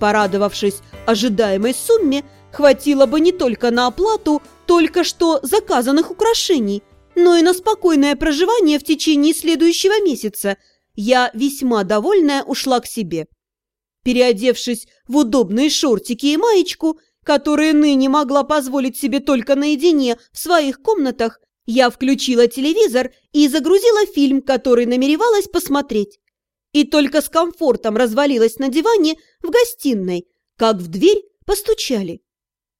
Порадовавшись ожидаемой сумме, хватило бы не только на оплату только что заказанных украшений, но и на спокойное проживание в течение следующего месяца. Я, весьма довольная, ушла к себе. Переодевшись в удобные шортики и маечку, которые ныне могла позволить себе только наедине в своих комнатах, я включила телевизор и загрузила фильм, который намеревалась посмотреть. И только с комфортом развалилась на диване в гостиной, как в дверь постучали.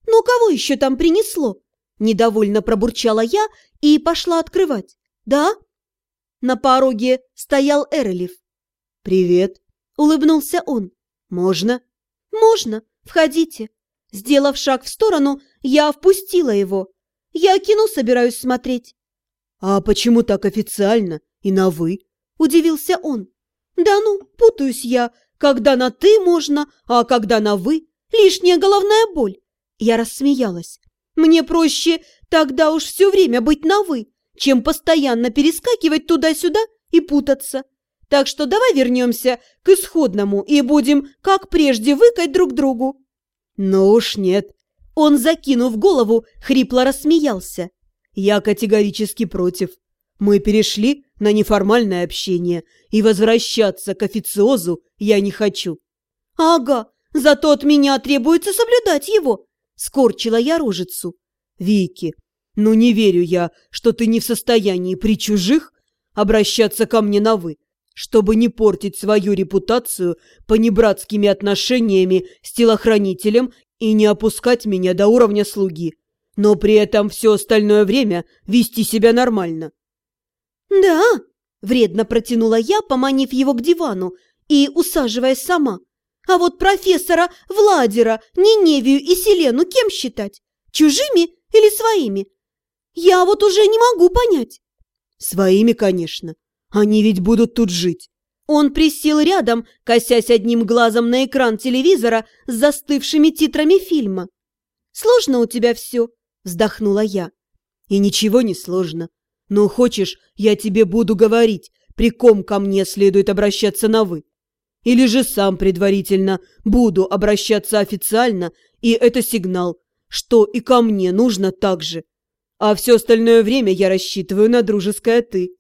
«Ну, кого еще там принесло?» Недовольно пробурчала я и пошла открывать. «Да?» На пороге стоял Эрелев. «Привет», — улыбнулся он. «Можно?» «Можно. Входите». Сделав шаг в сторону, я впустила его. Я кино собираюсь смотреть. «А почему так официально и на «вы»?» – удивился он. «Да ну, путаюсь я. Когда на «ты» можно, а когда на «вы» – лишняя головная боль». Я рассмеялась. «Мне проще тогда уж все время быть на «вы», чем постоянно перескакивать туда-сюда и путаться. Так что давай вернемся к исходному и будем, как прежде, выкать друг другу». «Ну уж нет», он, закинув голову, хрипло рассмеялся. «Я категорически против. Мы перешли на неформальное общение, и возвращаться к официозу я не хочу». «Ага, зато от меня требуется соблюдать его», — скорчила я рожицу. «Вики, ну не верю я, что ты не в состоянии при чужих обращаться ко мне на «вы», чтобы не портить свою репутацию понебратскими отношениями с телохранителем и не опускать меня до уровня слуги, но при этом все остальное время вести себя нормально. «Да», — вредно протянула я, поманив его к дивану и усаживаясь сама. «А вот профессора Владера, Ниневию и Селену кем считать? Чужими или своими? Я вот уже не могу понять». «Своими, конечно. Они ведь будут тут жить. Он присел рядом, косясь одним глазом на экран телевизора с застывшими титрами фильма. «Сложно у тебя все?» – вздохнула я. «И ничего не сложно. Но хочешь, я тебе буду говорить, при ком ко мне следует обращаться на «вы». Или же сам предварительно буду обращаться официально, и это сигнал, что и ко мне нужно так же. А все остальное время я рассчитываю на дружеское «ты».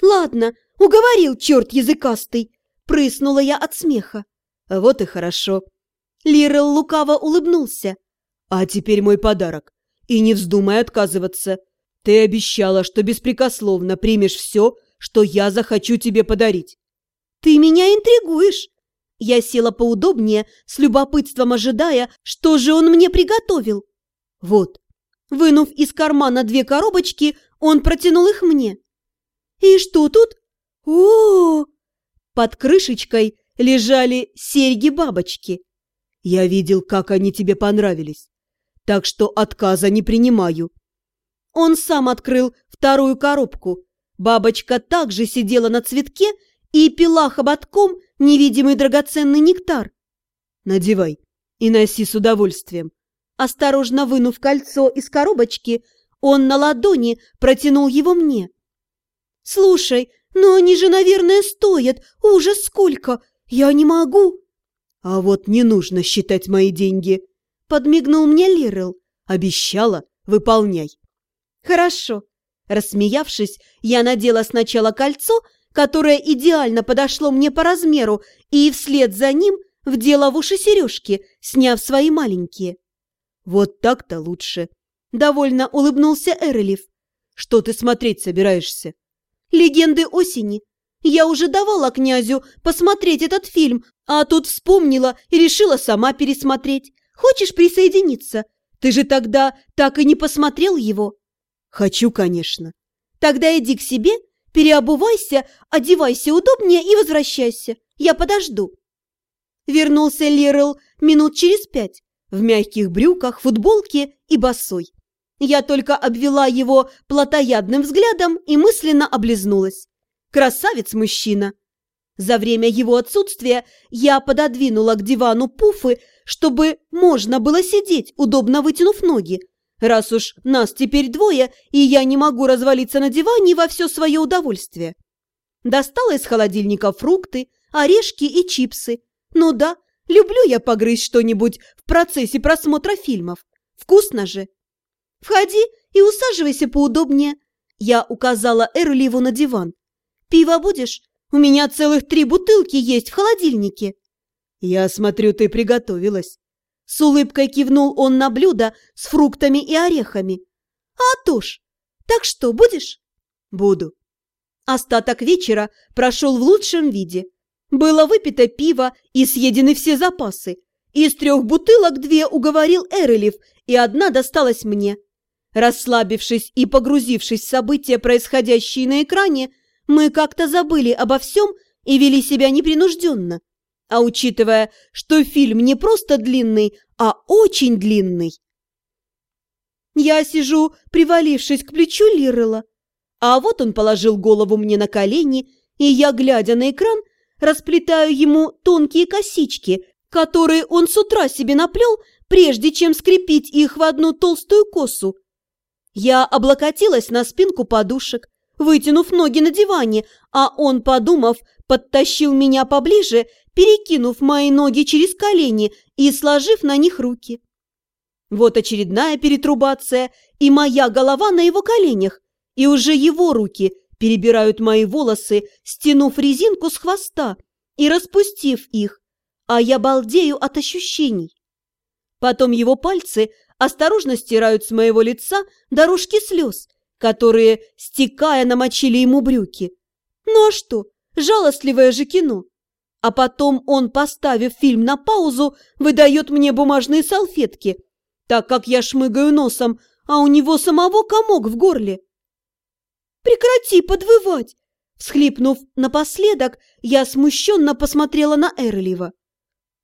«Ладно, Уговорил, черт языкастый!» Прыснула я от смеха. «Вот и хорошо». Лирел лукаво улыбнулся. «А теперь мой подарок. И не вздумай отказываться. Ты обещала, что беспрекословно примешь все, что я захочу тебе подарить». «Ты меня интригуешь!» Я села поудобнее, с любопытством ожидая, что же он мне приготовил. Вот. Вынув из кармана две коробочки, он протянул их мне. «И что тут?» о, Под крышечкой лежали серьги-бабочки. Я видел, как они тебе понравились, так что отказа не принимаю. Он сам открыл вторую коробку. Бабочка также сидела на цветке и пила хоботком невидимый драгоценный нектар. Надевай и носи с удовольствием. Осторожно вынув кольцо из коробочки, он на ладони протянул его мне. «Слушай, «Но они же, наверное, стоят. Ужас сколько! Я не могу!» «А вот не нужно считать мои деньги!» Подмигнул мне Лирел. «Обещала? Выполняй!» «Хорошо!» Рассмеявшись, я надела сначала кольцо, которое идеально подошло мне по размеру, и вслед за ним вдела в уши сережки, сняв свои маленькие. «Вот так-то лучше!» Довольно улыбнулся Эрелев. «Что ты смотреть собираешься?» «Легенды осени». Я уже давала князю посмотреть этот фильм, а тут вспомнила и решила сама пересмотреть. Хочешь присоединиться? Ты же тогда так и не посмотрел его. Хочу, конечно. Тогда иди к себе, переобувайся, одевайся удобнее и возвращайся. Я подожду. Вернулся Лирел минут через пять в мягких брюках, футболке и босой. Я только обвела его плотоядным взглядом и мысленно облизнулась. Красавец-мужчина! За время его отсутствия я пододвинула к дивану пуфы, чтобы можно было сидеть, удобно вытянув ноги. Раз уж нас теперь двое, и я не могу развалиться на диване во все свое удовольствие. Достала из холодильника фрукты, орешки и чипсы. Ну да, Люблю я погрызть что-нибудь в процессе просмотра фильмов. Вкусно же. Входи и усаживайся поудобнее. Я указала Эрливу на диван. Пиво будешь? У меня целых три бутылки есть в холодильнике. Я смотрю, ты приготовилась. С улыбкой кивнул он на блюдо с фруктами и орехами. А то ж. Так что, будешь? Буду. Остаток вечера прошел в лучшем виде. Было выпито пиво и съедены все запасы. Из трех бутылок две уговорил Эрелев, и одна досталась мне. Расслабившись и погрузившись в события, происходящие на экране, мы как-то забыли обо всем и вели себя непринужденно. А учитывая, что фильм не просто длинный, а очень длинный. Я сижу, привалившись к плечу Лирела, а вот он положил голову мне на колени, и я, глядя на экран, расплетаю ему тонкие косички, которые он с утра себе наплел, прежде чем скрепить их в одну толстую косу. Я облокотилась на спинку подушек, вытянув ноги на диване, а он, подумав, подтащил меня поближе, перекинув мои ноги через колени и сложив на них руки. Вот очередная перетрубация, и моя голова на его коленях, и уже его руки перебирают мои волосы, стянув резинку с хвоста и распустив их, а я балдею от ощущений. Потом его пальцы осторожно стирают с моего лица дорожки слез, которые, стекая, намочили ему брюки. Ну а что, жалостливое же кино. А потом он, поставив фильм на паузу, выдает мне бумажные салфетки, так как я шмыгаю носом, а у него самого комок в горле. «Прекрати подвывать!» Всхлипнув напоследок, я смущенно посмотрела на Эрлива.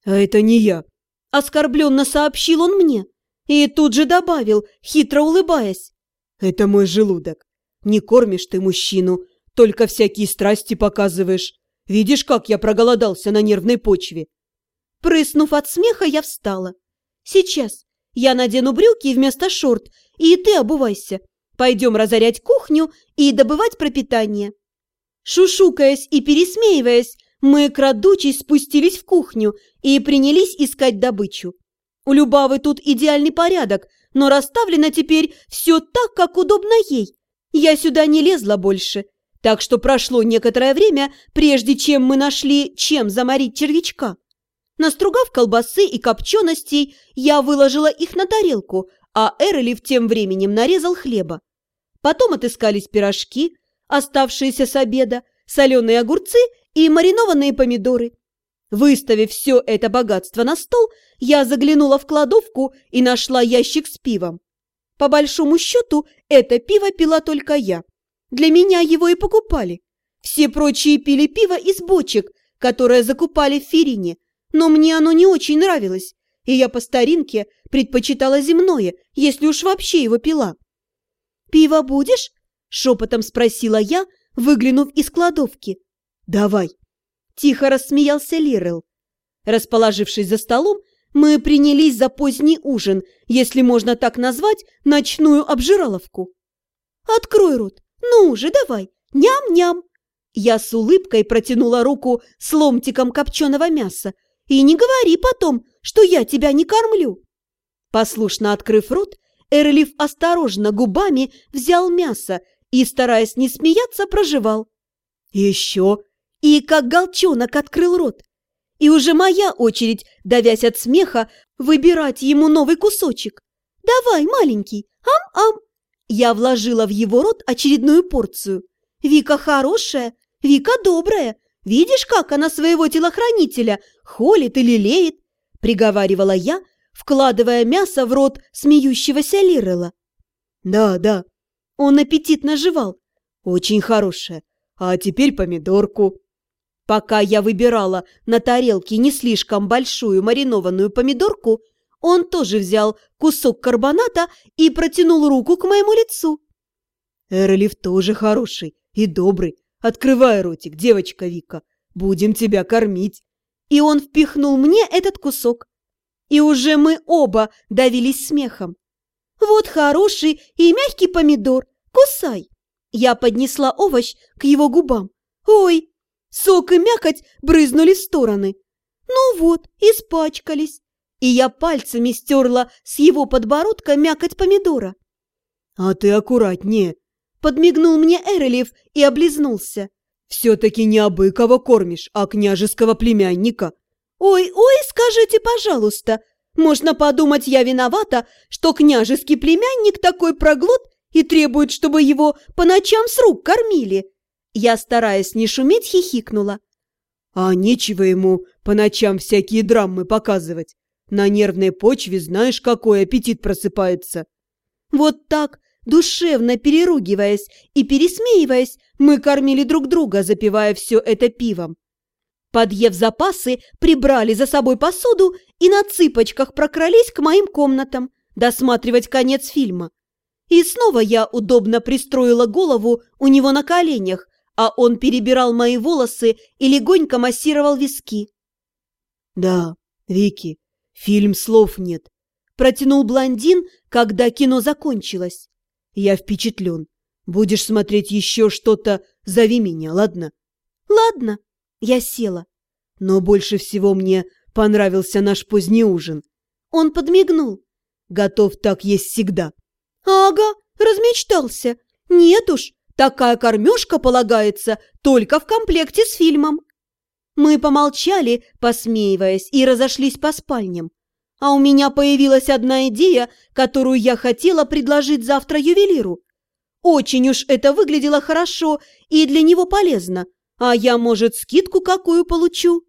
«А это не я», — оскорбленно сообщил он мне. И тут же добавил, хитро улыбаясь. «Это мой желудок. Не кормишь ты мужчину, только всякие страсти показываешь. Видишь, как я проголодался на нервной почве?» Прыснув от смеха, я встала. «Сейчас. Я надену брюки вместо шорт, и ты обувайся. Пойдем разорять кухню и добывать пропитание». Шушукаясь и пересмеиваясь, мы, крадучись, спустились в кухню и принялись искать добычу. У Любавы тут идеальный порядок, но расставлено теперь все так, как удобно ей. Я сюда не лезла больше, так что прошло некоторое время, прежде чем мы нашли, чем заморить червячка. Настругав колбасы и копченостей, я выложила их на тарелку, а Эролив тем временем нарезал хлеба. Потом отыскались пирожки, оставшиеся с обеда, соленые огурцы и маринованные помидоры. Выставив все это богатство на стол, я заглянула в кладовку и нашла ящик с пивом. По большому счету, это пиво пила только я. Для меня его и покупали. Все прочие пили пиво из бочек, которые закупали в Ферине, но мне оно не очень нравилось, и я по старинке предпочитала земное, если уж вообще его пила. «Пиво будешь?» – шепотом спросила я, выглянув из кладовки. «Давай!» Тихо рассмеялся Лирел. Расположившись за столом, мы принялись за поздний ужин, если можно так назвать, ночную обжираловку. «Открой рот! Ну же, давай! Ням-ням!» Я с улыбкой протянула руку с ломтиком копченого мяса. «И не говори потом, что я тебя не кормлю!» Послушно открыв рот, Эрлиф осторожно губами взял мясо и, стараясь не смеяться, проживал. «Еще!» и как голчонок открыл рот. И уже моя очередь, давясь от смеха, выбирать ему новый кусочек. «Давай, маленький, ам-ам!» Я вложила в его рот очередную порцию. «Вика хорошая, Вика добрая. Видишь, как она своего телохранителя холит и лелеет?» Приговаривала я, вкладывая мясо в рот смеющегося Лирела. «Да, да». Он аппетитно жевал. «Очень хорошая. А теперь помидорку». Пока я выбирала на тарелке не слишком большую маринованную помидорку, он тоже взял кусок карбоната и протянул руку к моему лицу. «Эрлиф тоже хороший и добрый. Открывай ротик, девочка Вика. Будем тебя кормить». И он впихнул мне этот кусок. И уже мы оба давились смехом. «Вот хороший и мягкий помидор. Кусай!» Я поднесла овощ к его губам. «Ой, Сок и мякоть брызнули в стороны. Ну вот, испачкались. И я пальцами стерла с его подбородка мякоть помидора. «А ты аккуратнее», — подмигнул мне Эрелев и облизнулся. «Все-таки не абы кого кормишь, а княжеского племянника». «Ой, ой, скажите, пожалуйста, можно подумать, я виновата, что княжеский племянник такой проглот и требует, чтобы его по ночам с рук кормили». Я, стараясь не шуметь, хихикнула. «А нечего ему по ночам всякие драмы показывать. На нервной почве знаешь, какой аппетит просыпается». Вот так, душевно переругиваясь и пересмеиваясь, мы кормили друг друга, запивая все это пивом. Подъев запасы, прибрали за собой посуду и на цыпочках прокрались к моим комнатам, досматривать конец фильма. И снова я удобно пристроила голову у него на коленях, а он перебирал мои волосы и легонько массировал виски. «Да, Вики, фильм слов нет», – протянул блондин, когда кино закончилось. «Я впечатлен. Будешь смотреть еще что-то, зови меня, ладно?» «Ладно», – я села. «Но больше всего мне понравился наш поздний ужин». Он подмигнул. «Готов так есть всегда». «Ага, размечтался. Нет уж, Такая кормежка полагается только в комплекте с фильмом. Мы помолчали, посмеиваясь, и разошлись по спальням. А у меня появилась одна идея, которую я хотела предложить завтра ювелиру. Очень уж это выглядело хорошо и для него полезно, а я, может, скидку какую получу.